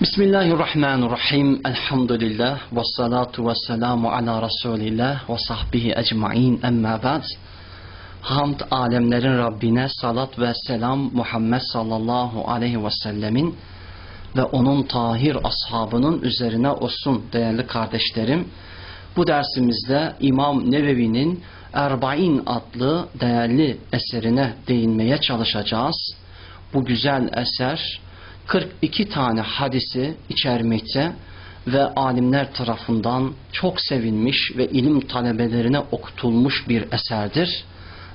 Bismillahirrahmanirrahim. Elhamdülillah. Ve salatu ve selamu ala Resulillah ve sahbihi ecmain. Emma ba'd. Hamd alemlerin Rabbine salat ve selam Muhammed sallallahu aleyhi ve sellemin ve onun tahir ashabının üzerine olsun değerli kardeşlerim. Bu dersimizde İmam Nevevi'nin Erbain adlı değerli eserine değinmeye çalışacağız. Bu güzel eser 42 tane hadisi içermekte ve alimler tarafından çok sevilmiş ve ilim talebelerine okutulmuş bir eserdir.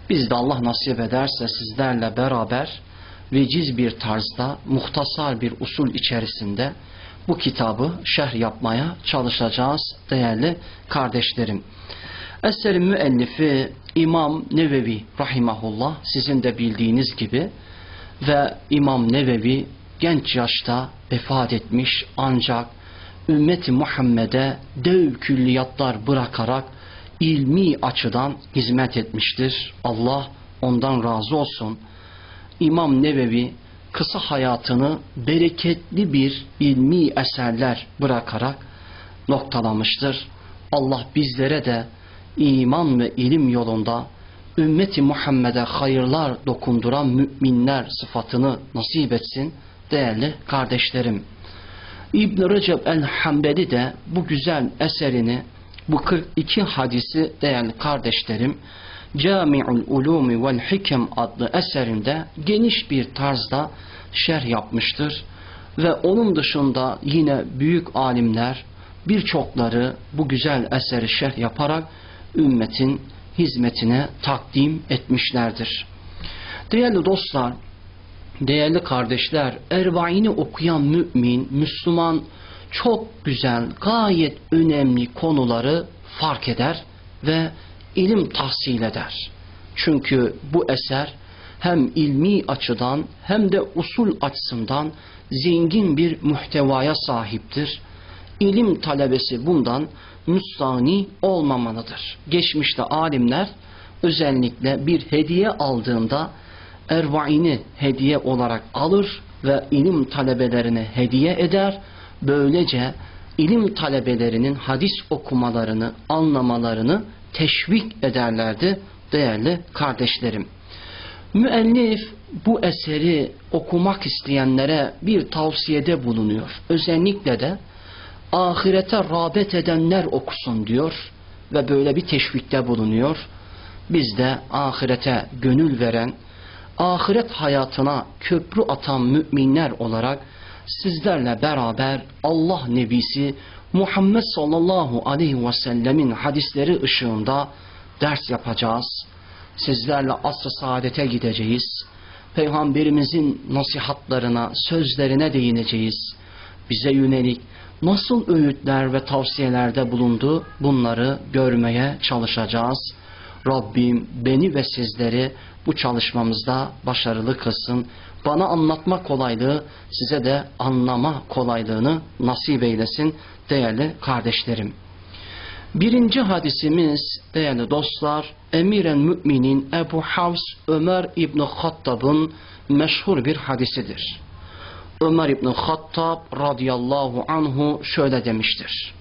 Biz de Allah nasip ederse sizlerle beraber veciz bir tarzda muhtasar bir usul içerisinde bu kitabı şerh yapmaya çalışacağız değerli kardeşlerim. Eserin müellifi İmam Nevevi rahimahullah sizin de bildiğiniz gibi ve İmam Nevevi genç yaşta vefat etmiş ancak ümmeti Muhammed'e dev külliyatlar bırakarak ilmi açıdan hizmet etmiştir. Allah ondan razı olsun. İmam Nevevi kısa hayatını bereketli bir ilmi eserler bırakarak noktalamıştır. Allah bizlere de iman ve ilim yolunda ümmeti Muhammed'e hayırlar dokunduran müminler sıfatını nasip etsin değerli kardeşlerim. İbn Recep el-Hambeli de bu güzel eserini bu 42 hadisi değerli kardeşlerim Cami'ul Ulumi vel Hikem adlı eserinde geniş bir tarzda şerh yapmıştır. Ve onun dışında yine büyük alimler birçokları bu güzel eseri şerh yaparak ümmetin hizmetine takdim etmişlerdir. Değerli dostlar, değerli kardeşler, Erbain'i okuyan mümin, Müslüman çok güzel, gayet önemli konuları fark eder ve ilim tahsil eder. Çünkü bu eser hem ilmi açıdan hem de usul açısından zengin bir muhtevaya sahiptir. İlim talebesi bundan müstani olmamalıdır. Geçmişte alimler özellikle bir hediye aldığında ervaini hediye olarak alır ve ilim talebelerine hediye eder. Böylece ilim talebelerinin hadis okumalarını, anlamalarını teşvik ederlerdi değerli kardeşlerim. Müellif bu eseri okumak isteyenlere bir tavsiyede bulunuyor. Özellikle de ahirete rağbet edenler okusun diyor ve böyle bir teşvikte bulunuyor. Biz de ahirete gönül veren, ahiret hayatına köprü atan müminler olarak sizlerle beraber Allah Nebisi Muhammed sallallahu aleyhi ve sellemin hadisleri ışığında ders yapacağız. Sizlerle asr-ı saadete gideceğiz. Peygamberimizin nasihatlarına, sözlerine değineceğiz. Bize yönelik nasıl öğütler ve tavsiyelerde bulundu bunları görmeye çalışacağız. Rabbim beni ve sizleri bu çalışmamızda başarılı kılsın. Bana anlatma kolaylığı, size de anlama kolaylığını nasip eylesin değerli kardeşlerim. Birinci hadisimiz değerli dostlar, Emiren Müminin Ebu Havs Ömer İbni Hattab'ın meşhur bir hadisidir. Ömer İbni Hattab radıyallahu anhu şöyle demiştir.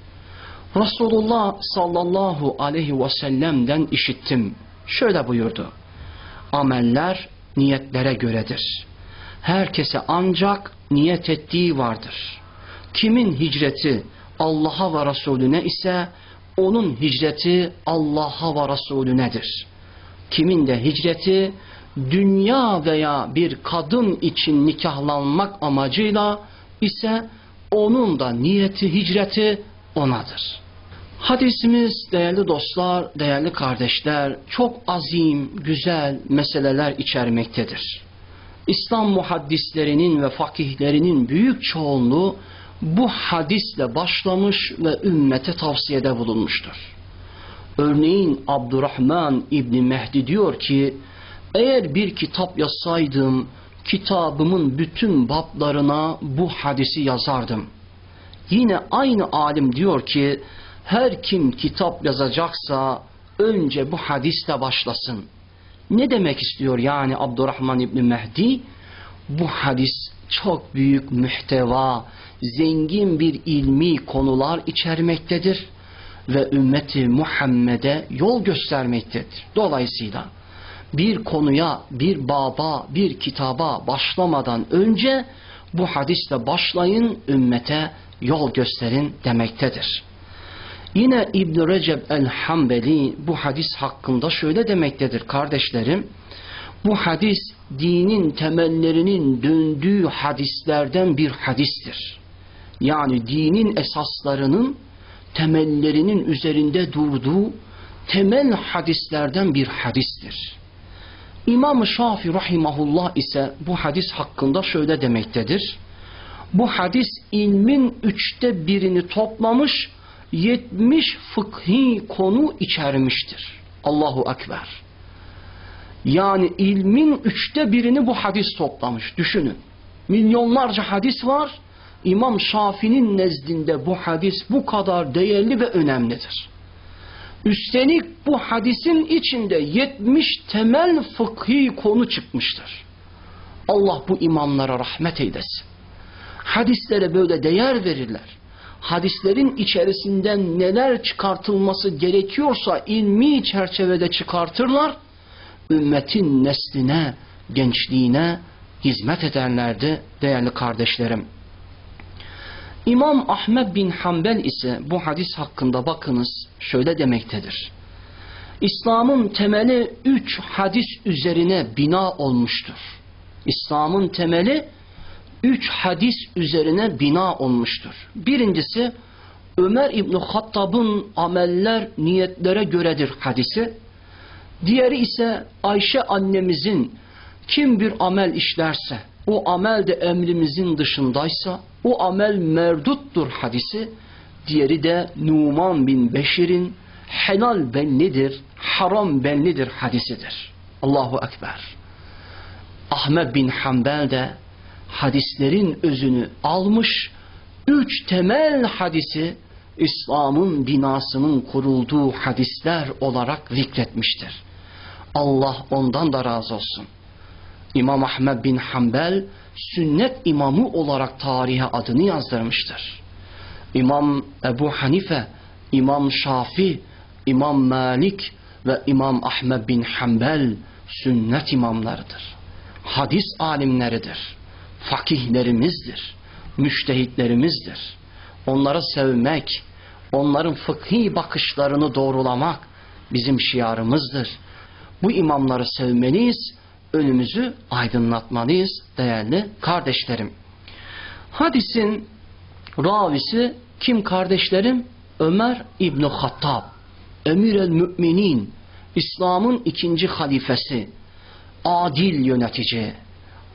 Resulullah sallallahu aleyhi ve sellem'den işittim. Şöyle buyurdu. Ameller niyetlere göredir. Herkese ancak niyet ettiği vardır. Kimin hicreti Allah'a ve Resulüne ise onun hicreti Allah'a ve Resulünedir. Kimin de hicreti dünya veya bir kadın için nikahlanmak amacıyla ise onun da niyeti hicreti onadır. Hadisimiz değerli dostlar, değerli kardeşler çok azim, güzel meseleler içermektedir. İslam muhaddislerinin ve fakihlerinin büyük çoğunluğu bu hadisle başlamış ve ümmete tavsiyede bulunmuştur. Örneğin Abdurrahman İbni Mehdi diyor ki, eğer bir kitap yazsaydım, kitabımın bütün bablarına bu hadisi yazardım. Yine aynı alim diyor ki, her kim kitap yazacaksa önce bu hadisle başlasın. Ne demek istiyor yani Abdurrahman İbni Mehdi? Bu hadis çok büyük mühteva, zengin bir ilmi konular içermektedir ve ümmeti Muhammed'e yol göstermektedir. Dolayısıyla bir konuya, bir baba, bir kitaba başlamadan önce bu hadisle başlayın, ümmete yol gösterin demektedir. Yine İbn Recep el-Hambeli bu hadis hakkında şöyle demektedir kardeşlerim. Bu hadis dinin temellerinin döndüğü hadislerden bir hadistir. Yani dinin esaslarının temellerinin üzerinde durduğu temel hadislerden bir hadistir. İmam Şafi rahimahullah ise bu hadis hakkında şöyle demektedir. Bu hadis ilmin üçte birini toplamış, yetmiş fıkhi konu içermiştir. Allahu Ekber. Yani ilmin üçte birini bu hadis toplamış. Düşünün. Milyonlarca hadis var. İmam Şafi'nin nezdinde bu hadis bu kadar değerli ve önemlidir. Üstelik bu hadisin içinde 70 temel fıkhi konu çıkmıştır. Allah bu imamlara rahmet eylesin. Hadislere böyle değer verirler. Hadislerin içerisinden neler çıkartılması gerekiyorsa ilmi çerçevede çıkartırlar. Ümmetin nesline, gençliğine hizmet ederlerdi değerli kardeşlerim. İmam Ahmed bin Hanbel ise bu hadis hakkında bakınız şöyle demektedir. İslam'ın temeli üç hadis üzerine bina olmuştur. İslam'ın temeli üç hadis üzerine bina olmuştur. Birincisi Ömer İbni Hattab'ın ameller niyetlere göredir hadisi. Diğeri ise Ayşe annemizin kim bir amel işlerse o amel de emrimizin dışındaysa o amel merduttur hadisi. Diğeri de Numan bin Beşir'in helal benlidir, haram benlidir hadisidir. Allahu Ekber. Ahmet bin Hanbel de hadislerin özünü almış, üç temel hadisi İslam'ın binasının kurulduğu hadisler olarak zikretmiştir. Allah ondan da razı olsun. İmam Ahmed bin Hanbel sünnet imamı olarak tarihe adını yazdırmıştır. İmam Ebu Hanife, İmam Şafi, İmam Malik ve İmam Ahmed bin Hanbel sünnet imamlarıdır. Hadis alimleridir. Fakihlerimizdir. Müştehitlerimizdir. Onları sevmek, onların fıkhi bakışlarını doğrulamak bizim şiarımızdır. Bu imamları sevmeliyiz önümüzü aydınlatmalıyız değerli kardeşlerim. Hadisin ravisi kim kardeşlerim? Ömer İbni Hattab, Emir el Müminin, İslam'ın ikinci halifesi, adil yönetici,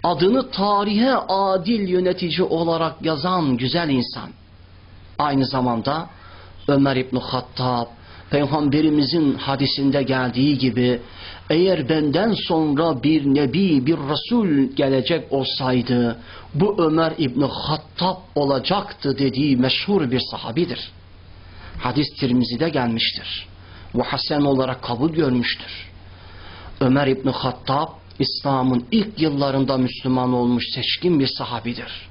adını tarihe adil yönetici olarak yazan güzel insan. Aynı zamanda Ömer İbni Hattab, Peygamberimizin hadisinde geldiği gibi eğer benden sonra bir nebi, bir resul gelecek olsaydı bu Ömer İbni Hattab olacaktı dediği meşhur bir sahabidir. Hadis Tirmizi'de gelmiştir. Bu Hasan olarak kabul görmüştür. Ömer İbni Hattab İslam'ın ilk yıllarında Müslüman olmuş seçkin bir sahabidir.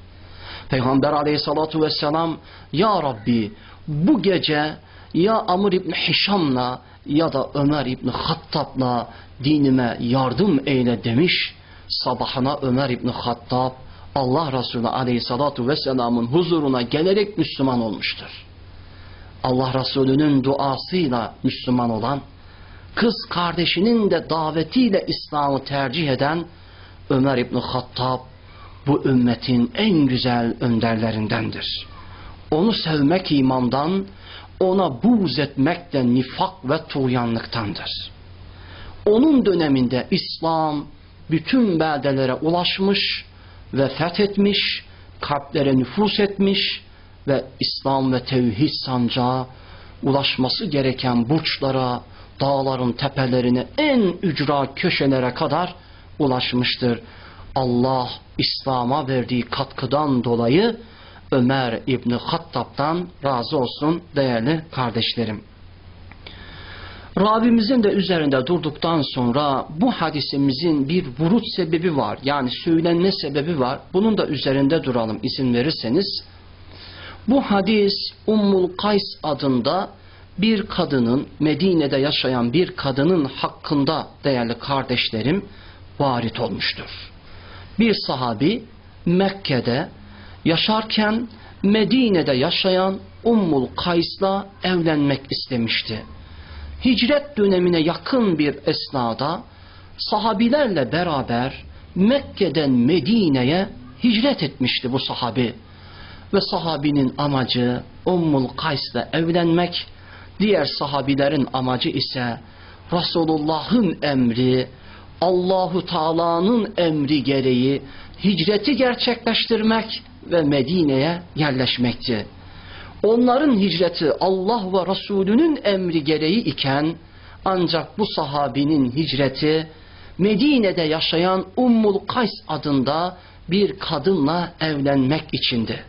Peygamber aleyhissalatu vesselam Ya Rabbi bu gece ya Amr İbni Hişam'la ya da Ömer İbni Hattab'la dinime yardım eyle demiş. Sabahına Ömer İbni Hattab Allah Resulü Aleyhissalatu vesselamın huzuruna gelerek Müslüman olmuştur. Allah Resulü'nün duasıyla Müslüman olan, kız kardeşinin de davetiyle İslam'ı tercih eden Ömer İbni Hattab bu ümmetin en güzel önderlerindendir. Onu sevmek imandan, ona buğz etmek de nifak ve tuğyanlıktandır. Onun döneminde İslam bütün beldelere ulaşmış ve fethetmiş, kalplere nüfus etmiş ve İslam ve tevhid sancağı ulaşması gereken burçlara, dağların tepelerine, en ücra köşelere kadar ulaşmıştır. Allah İslam'a verdiği katkıdan dolayı Ömer İbni Hattab'dan razı olsun değerli kardeşlerim. Rabbimizin de üzerinde durduktan sonra bu hadisimizin bir vurut sebebi var. Yani söylenme sebebi var. Bunun da üzerinde duralım izin verirseniz. Bu hadis Ummul Kays adında bir kadının Medine'de yaşayan bir kadının hakkında değerli kardeşlerim varit olmuştur. Bir sahabi Mekke'de yaşarken Medine'de yaşayan Ummul Kays'la evlenmek istemişti. Hicret dönemine yakın bir esnada sahabilerle beraber Mekke'den Medine'ye hicret etmişti bu sahabi. Ve sahabinin amacı Ummul Kays'la evlenmek, diğer sahabilerin amacı ise Resulullah'ın emri, Allahu Teala'nın emri gereği hicreti gerçekleştirmek ve Medine'ye yerleşmekti. Onların hicreti Allah ve Resulünün emri gereği iken ancak bu sahabinin hicreti Medine'de yaşayan Ummul Kays adında bir kadınla evlenmek içindi.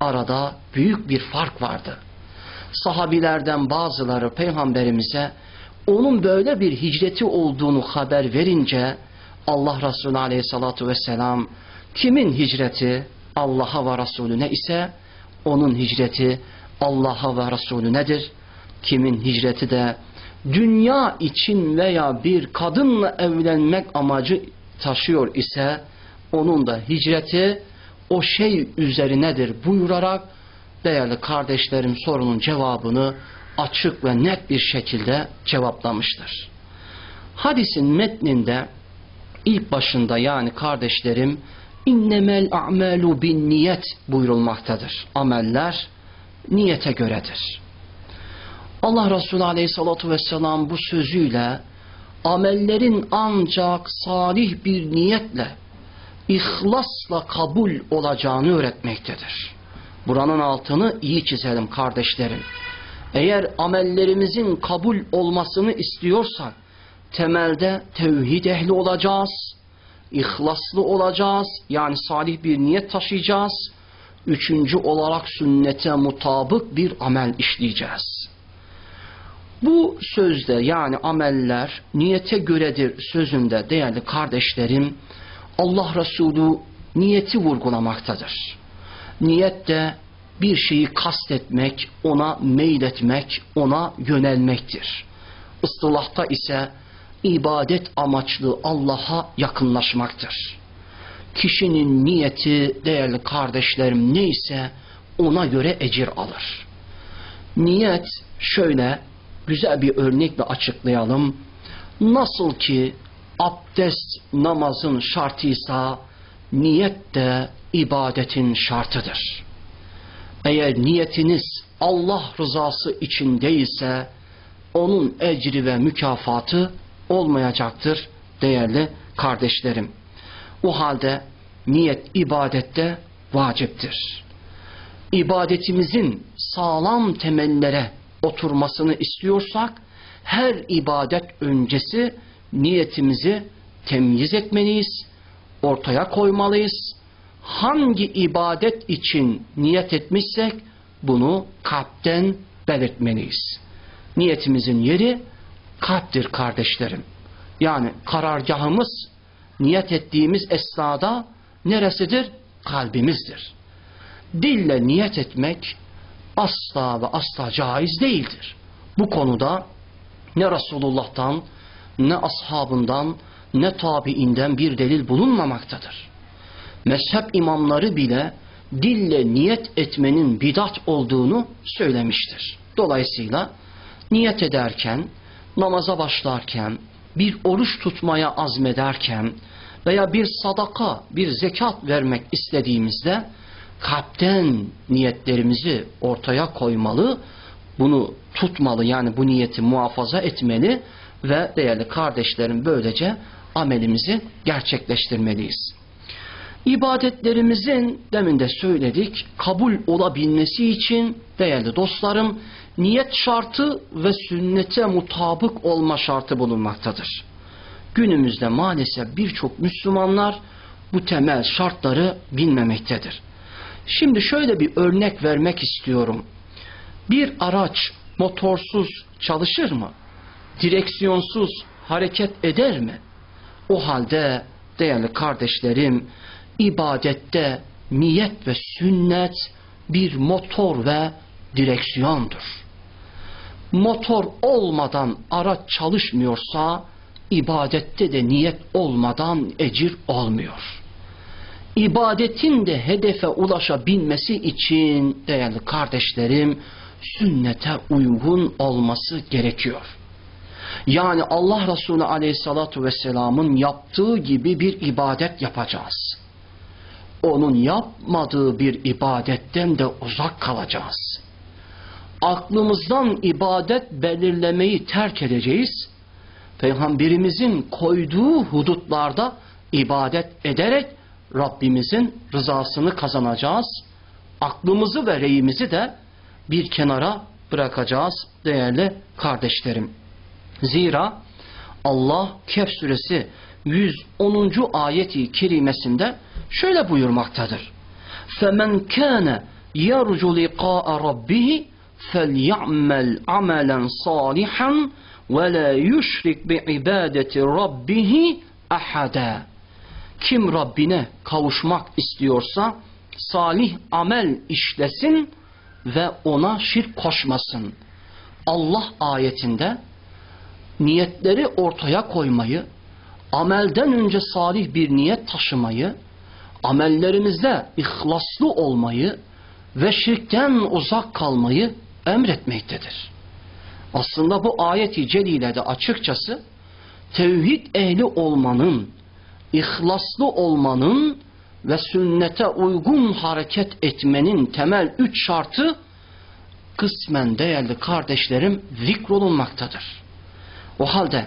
Arada büyük bir fark vardı. Sahabilerden bazıları peygamberimize onun böyle bir hicreti olduğunu haber verince Allah Resulü aleyhissalatu vesselam kimin hicreti Allah'a ve Resulüne ise onun hicreti Allah'a ve Resulünedir. Kimin hicreti de dünya için veya bir kadınla evlenmek amacı taşıyor ise onun da hicreti o şey üzerinedir buyurarak değerli kardeşlerim sorunun cevabını açık ve net bir şekilde cevaplamıştır. Hadisin metninde ilk başında yani kardeşlerim innemel a'malu bin niyet buyurulmaktadır. Ameller niyete göredir. Allah Resulü Aleyhisselatü Vesselam bu sözüyle amellerin ancak salih bir niyetle, ihlasla kabul olacağını öğretmektedir. Buranın altını iyi çizelim kardeşlerim. Eğer amellerimizin kabul olmasını istiyorsak, temelde tevhid ehli olacağız, ihlaslı olacağız, yani salih bir niyet taşıyacağız. Üçüncü olarak sünnete mutabık bir amel işleyeceğiz. Bu sözde yani ameller niyete göredir sözünde değerli kardeşlerim Allah Resulü niyeti vurgulamaktadır. Niyet de bir şeyi kastetmek, ona meyletmek, ona yönelmektir. Istılahta ise ibadet amaçlı Allah'a yakınlaşmaktır. Kişinin niyeti değerli kardeşlerim neyse ona göre ecir alır. Niyet şöyle güzel bir örnekle açıklayalım. Nasıl ki abdest namazın şartıysa niyet de ibadetin şartıdır. Eğer niyetiniz Allah rızası için değilse onun ecri ve mükafatı olmayacaktır değerli kardeşlerim. O halde niyet ibadette vaciptir. İbadetimizin sağlam temellere oturmasını istiyorsak her ibadet öncesi niyetimizi temyiz etmeliyiz, ortaya koymalıyız. Hangi ibadet için niyet etmişsek bunu kalpten belirtmeliyiz. Niyetimizin yeri kalptir kardeşlerim. Yani karargahımız niyet ettiğimiz esnada neresidir? Kalbimizdir. Dille niyet etmek asla ve asla caiz değildir. Bu konuda ne Resulullah'tan ne ashabından ne tabiinden bir delil bulunmamaktadır. Mezhep imamları bile dille niyet etmenin bidat olduğunu söylemiştir. Dolayısıyla niyet ederken, namaza başlarken, bir oruç tutmaya azmederken veya bir sadaka, bir zekat vermek istediğimizde kalpten niyetlerimizi ortaya koymalı, bunu tutmalı yani bu niyeti muhafaza etmeli ve değerli kardeşlerim böylece amelimizi gerçekleştirmeliyiz. İbadetlerimizin demin de söyledik kabul olabilmesi için değerli dostlarım niyet şartı ve sünnete mutabık olma şartı bulunmaktadır. Günümüzde maalesef birçok Müslümanlar bu temel şartları bilmemektedir. Şimdi şöyle bir örnek vermek istiyorum. Bir araç motorsuz çalışır mı? Direksiyonsuz hareket eder mi? O halde değerli kardeşlerim ibadette niyet ve sünnet bir motor ve direksiyondur. Motor olmadan araç çalışmıyorsa ibadette de niyet olmadan ecir olmuyor. İbadetin de hedefe ulaşabilmesi için değerli kardeşlerim sünnete uygun olması gerekiyor. Yani Allah Resulü Aleyhissalatu vesselamın yaptığı gibi bir ibadet yapacağız. Onun yapmadığı bir ibadetten de uzak kalacağız. Aklımızdan ibadet belirlemeyi terk edeceğiz. Peygamberimizin koyduğu hudutlarda ibadet ederek Rabbimizin rızasını kazanacağız. Aklımızı ve reyimizi de bir kenara bırakacağız değerli kardeşlerim. Zira Allah Kehf suresi 110. ayeti kerimesinde şöyle buyurmaktadır. فَمَنْ كَانَ يَرْجُ لِقَاءَ رَبِّهِ فَلْيَعْمَلْ عَمَلًا صَالِحًا وَلَا يُشْرِكْ بِعِبَادَةِ رَبِّهِ أَحَدًا Kim Rabbine kavuşmak istiyorsa salih amel işlesin ve ona şirk koşmasın. Allah ayetinde niyetleri ortaya koymayı, amelden önce salih bir niyet taşımayı, amellerimizde ihlaslı olmayı ve şirkten uzak kalmayı emretmektedir. Aslında bu ayeti celilede açıkçası tevhid ehli olmanın, ihlaslı olmanın ve sünnete uygun hareket etmenin temel üç şartı kısmen değerli kardeşlerim zikrolunmaktadır. O halde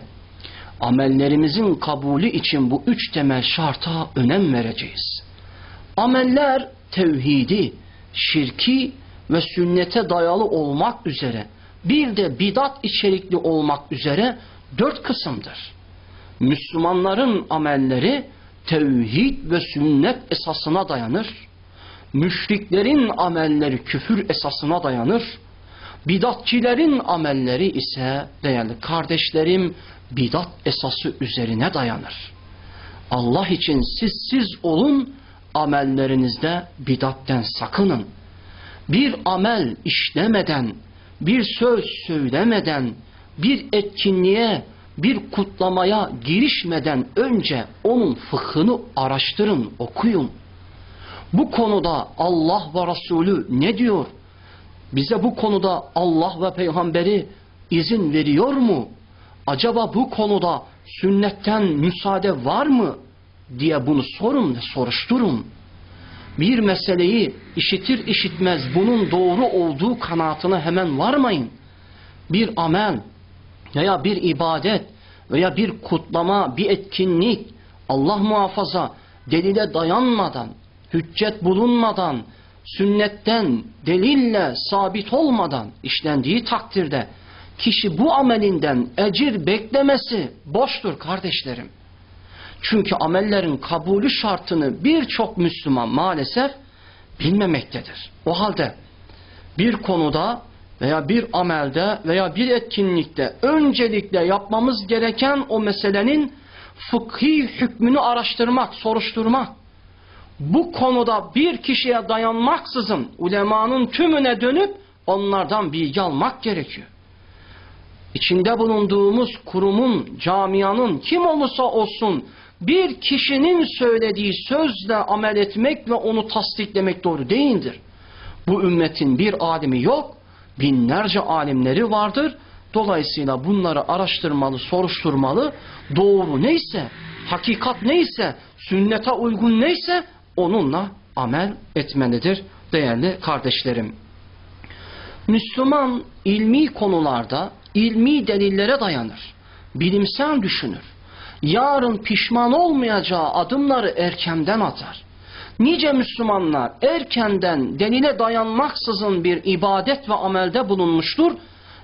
amellerimizin kabulü için bu üç temel şarta önem vereceğiz. Ameller tevhidi, şirki ve sünnete dayalı olmak üzere bir de bidat içerikli olmak üzere dört kısımdır. Müslümanların amelleri tevhid ve sünnet esasına dayanır. Müşriklerin amelleri küfür esasına dayanır. Bidatçilerin amelleri ise değerli kardeşlerim bidat esası üzerine dayanır. Allah için siz siz olun, amellerinizde bidatten sakının. Bir amel işlemeden, bir söz söylemeden, bir etkinliğe, bir kutlamaya girişmeden önce onun fıkhını araştırın, okuyun. Bu konuda Allah ve Resulü ne diyor? Bize bu konuda Allah ve peygamberi izin veriyor mu? Acaba bu konuda sünnetten müsaade var mı? diye bunu sorun ve soruşturun. Bir meseleyi işitir işitmez bunun doğru olduğu kanaatine hemen varmayın. Bir amel veya bir ibadet veya bir kutlama, bir etkinlik Allah muhafaza delile dayanmadan, hüccet bulunmadan, sünnetten, delille sabit olmadan işlendiği takdirde kişi bu amelinden ecir beklemesi boştur kardeşlerim. Çünkü amellerin kabulü şartını birçok Müslüman maalesef bilmemektedir. O halde bir konuda veya bir amelde veya bir etkinlikte öncelikle yapmamız gereken o meselenin fıkhi hükmünü araştırmak, soruşturmak. Bu konuda bir kişiye dayanmaksızın ulemanın tümüne dönüp onlardan bilgi almak gerekiyor. İçinde bulunduğumuz kurumun, camianın kim olursa olsun bir kişinin söylediği sözle amel etmek ve onu tasdiklemek doğru değildir. Bu ümmetin bir alimi yok, binlerce alimleri vardır. Dolayısıyla bunları araştırmalı, soruşturmalı, doğru neyse, hakikat neyse, sünnete uygun neyse onunla amel etmelidir değerli kardeşlerim. Müslüman ilmi konularda ilmi delillere dayanır. Bilimsel düşünür. Yarın pişman olmayacağı adımları erkenden atar. Nice Müslümanlar erkenden delile dayanmaksızın bir ibadet ve amelde bulunmuştur.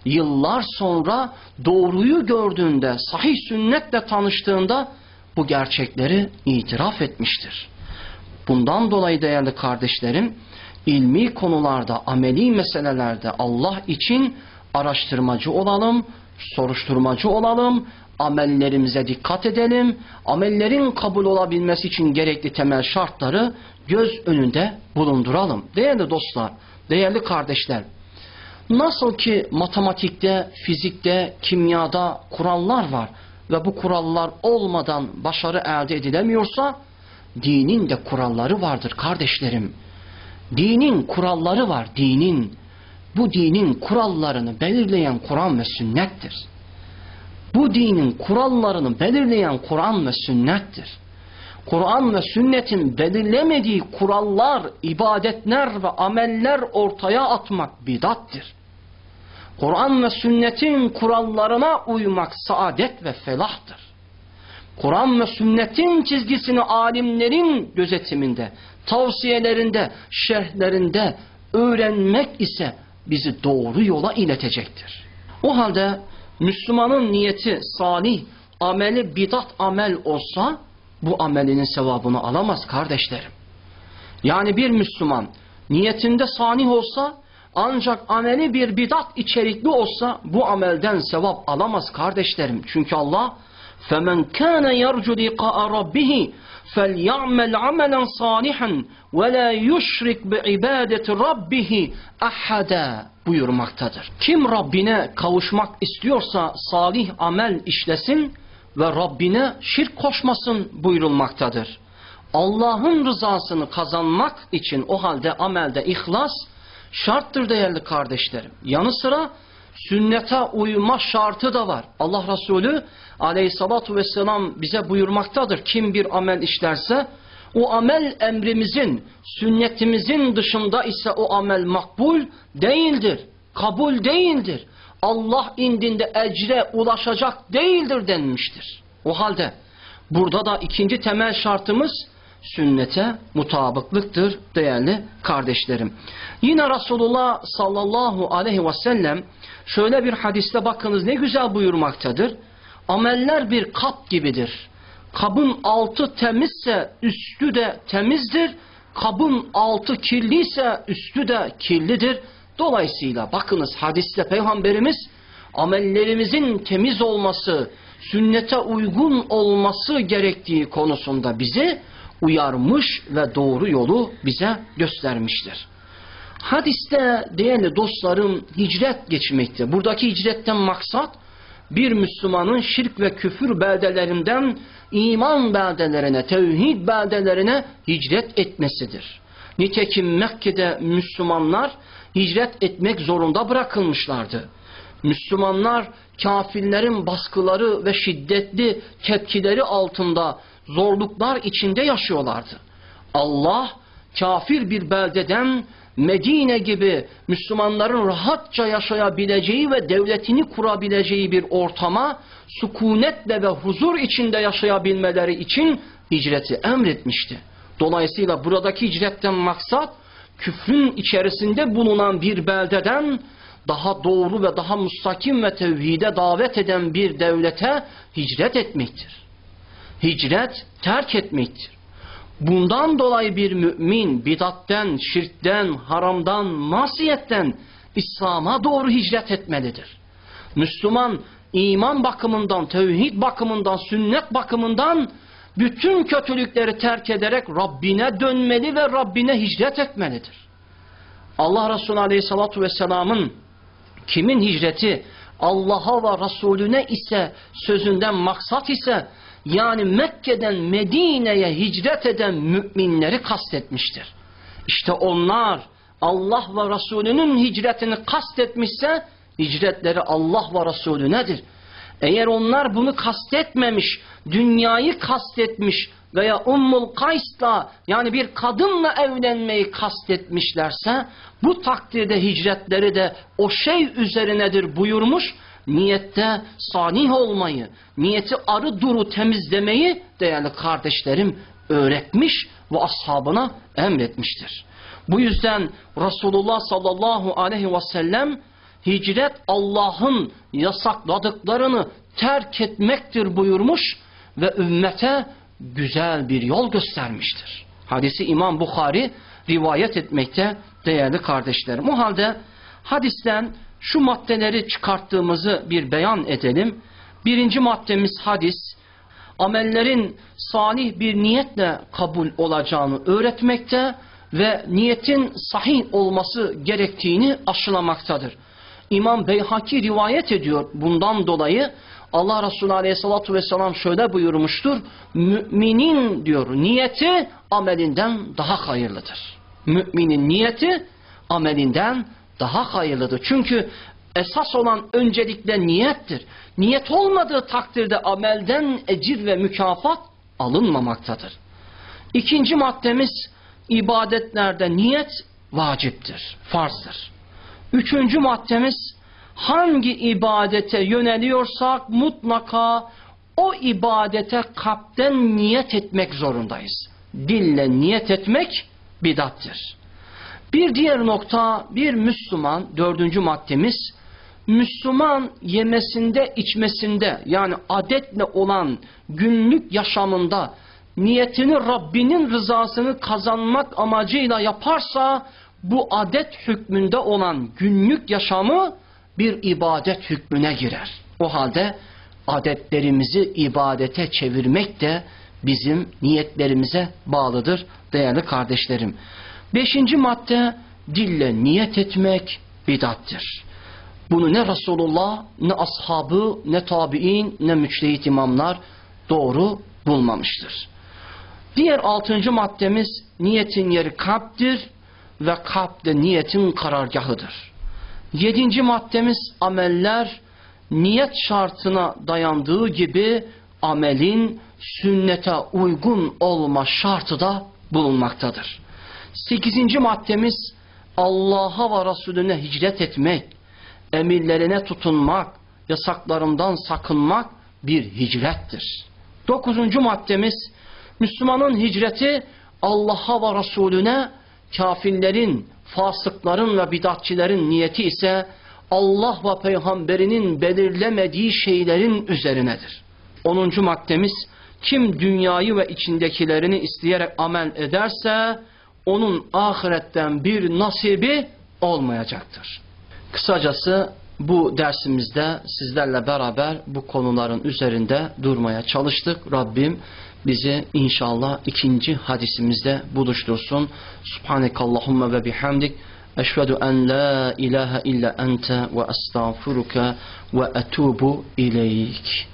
Yıllar sonra doğruyu gördüğünde, sahih sünnetle tanıştığında bu gerçekleri itiraf etmiştir. Bundan dolayı değerli kardeşlerim, ilmi konularda, ameli meselelerde Allah için araştırmacı olalım, soruşturmacı olalım, amellerimize dikkat edelim, amellerin kabul olabilmesi için gerekli temel şartları göz önünde bulunduralım. Değerli dostlar, Değerli kardeşler, nasıl ki matematikte, fizikte, kimyada kurallar var ve bu kurallar olmadan başarı elde edilemiyorsa, dinin de kuralları vardır kardeşlerim. Dinin kuralları var, dinin. Bu dinin kurallarını belirleyen Kur'an ve sünnettir. Bu dinin kurallarını belirleyen Kur'an ve sünnettir. Kur'an ve sünnetin belirlemediği kurallar, ibadetler ve ameller ortaya atmak bidattir. Kur'an ve sünnetin kurallarına uymak saadet ve felahtır. Kur'an ve sünnetin çizgisini alimlerin gözetiminde, tavsiyelerinde, şerhlerinde öğrenmek ise bizi doğru yola iletecektir. O halde Müslümanın niyeti salih, ameli bidat amel olsa bu amelinin sevabını alamaz kardeşlerim. Yani bir Müslüman niyetinde salih olsa ancak ameli bir bidat içerikli olsa bu amelden sevap alamaz kardeşlerim. Çünkü Allah فَمَنْ كَانَ يَرْجُ لِقَاءَ رَبِّهِ فَلْيَعْمَلْ عَمَلًا صَالِحًا وَلَا يُشْرِكْ بِعِبَادَةِ رَبِّهِ أَحَدًا buyurmaktadır. Kim Rabbine kavuşmak istiyorsa salih amel işlesin ve Rabbine şirk koşmasın buyurulmaktadır. Allah'ın rızasını kazanmak için o halde amelde ihlas şarttır değerli kardeşlerim. Yanı sıra sünnete uyma şartı da var. Allah Resulü aleyhissalatu vesselam bize buyurmaktadır. Kim bir amel işlerse o amel emrimizin, sünnetimizin dışında ise o amel makbul değildir. Kabul değildir. Allah indinde ecre ulaşacak değildir denmiştir. O halde burada da ikinci temel şartımız sünnete mutabıklıktır değerli kardeşlerim. Yine Resulullah sallallahu aleyhi ve sellem şöyle bir hadiste bakınız ne güzel buyurmaktadır. Ameller bir kap gibidir. Kabın altı temizse üstü de temizdir. Kabın altı kirliyse üstü de kirlidir. Dolayısıyla bakınız hadiste Peygamberimiz amellerimizin temiz olması, sünnete uygun olması gerektiği konusunda bizi uyarmış ve doğru yolu bize göstermiştir. Hadiste değerli dostlarım hicret geçmekte. Buradaki hicretten maksat bir Müslümanın şirk ve küfür beldelerinden iman beldelerine, tevhid beldelerine hicret etmesidir. Nitekim Mekke'de Müslümanlar hicret etmek zorunda bırakılmışlardı. Müslümanlar kafirlerin baskıları ve şiddetli tepkileri altında zorluklar içinde yaşıyorlardı. Allah kafir bir beldeden Medine gibi Müslümanların rahatça yaşayabileceği ve devletini kurabileceği bir ortama sükunetle ve huzur içinde yaşayabilmeleri için hicreti emretmişti. Dolayısıyla buradaki hicretten maksat küfrün içerisinde bulunan bir beldeden daha doğru ve daha mustakim ve tevhide davet eden bir devlete hicret etmektir. Hicret terk etmektir. Bundan dolayı bir mümin bidatten, şirkten, haramdan, masiyetten İslam'a doğru hicret etmelidir. Müslüman iman bakımından, tevhid bakımından, sünnet bakımından bütün kötülükleri terk ederek Rabbine dönmeli ve Rabbine hicret etmelidir. Allah Resulü Aleyhisselatü Vesselam'ın kimin hicreti Allah'a ve Resulüne ise sözünden maksat ise yani Mekke'den Medine'ye hicret eden müminleri kastetmiştir. İşte onlar Allah ve Resulünün hicretini kastetmişse hicretleri Allah ve Resulünedir. Eğer onlar bunu kastetmemiş, dünyayı kastetmiş veya Ummul Kays'la yani bir kadınla evlenmeyi kastetmişlerse bu takdirde hicretleri de o şey üzerinedir buyurmuş niyette salih olmayı, niyeti arı duru temizlemeyi değerli kardeşlerim öğretmiş ve ashabına emretmiştir. Bu yüzden Resulullah sallallahu aleyhi ve sellem hicret Allah'ın yasakladıklarını terk etmektir buyurmuş ve ümmete güzel bir yol göstermiştir. Hadisi İmam Bukhari rivayet etmekte değerli kardeşlerim. O halde hadisten şu maddeleri çıkarttığımızı bir beyan edelim. Birinci maddemiz hadis, amellerin salih bir niyetle kabul olacağını öğretmekte ve niyetin sahih olması gerektiğini aşılamaktadır. İmam Beyhaki rivayet ediyor bundan dolayı Allah Resulü Aleyhisselatü Vesselam şöyle buyurmuştur. Müminin diyor niyeti amelinden daha hayırlıdır. Müminin niyeti amelinden daha hayırlıdır. Çünkü esas olan öncelikle niyettir. Niyet olmadığı takdirde amelden ecir ve mükafat alınmamaktadır. İkinci maddemiz ibadetlerde niyet vaciptir, farzdır. Üçüncü maddemiz hangi ibadete yöneliyorsak mutlaka o ibadete kalpten niyet etmek zorundayız. Dille niyet etmek bidattır. Bir diğer nokta bir Müslüman dördüncü maddemiz Müslüman yemesinde içmesinde yani adetle olan günlük yaşamında niyetini Rabbinin rızasını kazanmak amacıyla yaparsa bu adet hükmünde olan günlük yaşamı bir ibadet hükmüne girer. O halde adetlerimizi ibadete çevirmek de bizim niyetlerimize bağlıdır değerli kardeşlerim. Beşinci madde dille niyet etmek bidattır. Bunu ne Resulullah, ne ashabı, ne tabi'in, ne müçtehit imamlar doğru bulmamıştır. Diğer altıncı maddemiz niyetin yeri kalptir ve kalp de niyetin karargahıdır. Yedinci maddemiz ameller niyet şartına dayandığı gibi amelin sünnete uygun olma şartı da bulunmaktadır. Sekizinci maddemiz Allah'a ve Resulüne hicret etmek, emirlerine tutunmak, yasaklarından sakınmak bir hicrettir. Dokuzuncu maddemiz Müslümanın hicreti Allah'a ve Resulüne kafirlerin, fasıkların ve bidatçilerin niyeti ise Allah ve peygamberinin belirlemediği şeylerin üzerinedir. Onuncu maddemiz kim dünyayı ve içindekilerini isteyerek amel ederse onun ahiretten bir nasibi olmayacaktır. Kısacası bu dersimizde sizlerle beraber bu konuların üzerinde durmaya çalıştık. Rabbim bizi inşallah ikinci hadisimizde buluştursun. Subhanekallahumma ve bihamdik. Eşhedü en la ilahe illa ente ve estağfuruke ve etubu ileyk.